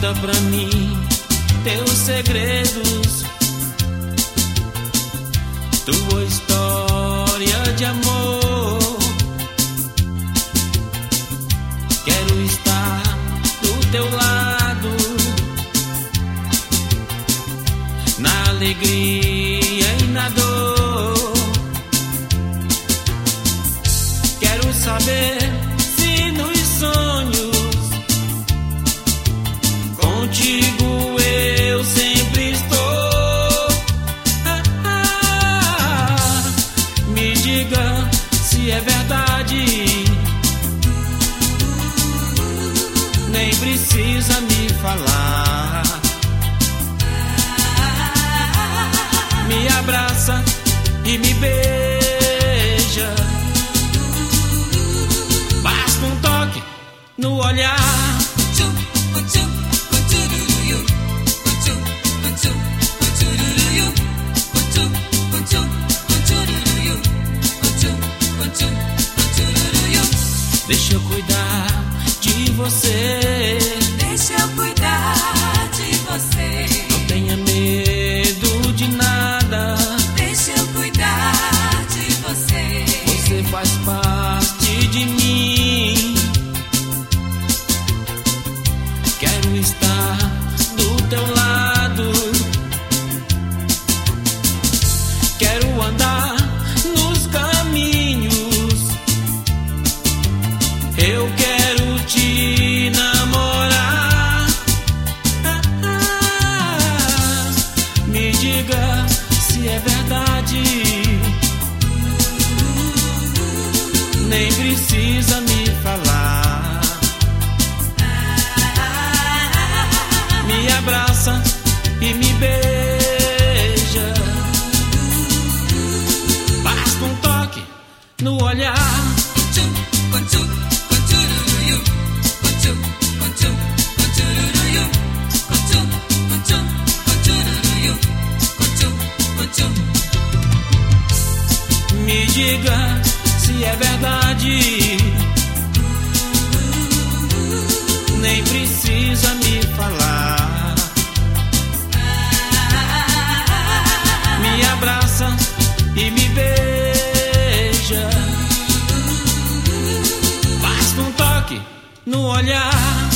Conta pra mim teus segredos, tua história alegria e na dor. Quero saber se nos sonhos contigo eu sempre estou. Ah, ah, me diga se é verdade. Nem precisa me falar. E me beija. Basta um toque no olhar. Deixa faz parte de mim. Quero estar Nem precisa me falar. Me abraça e me beija. Basta um toque no olhar. Me diga se é verdade. Nem precisa me falar. Me abraça e me beija. Basta um toque no olhar.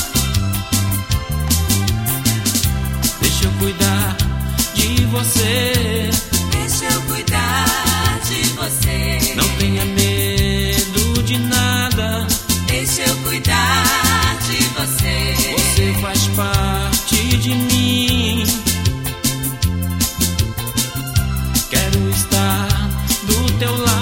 Deixa eu cuidar de você. Quero estar do teu lado.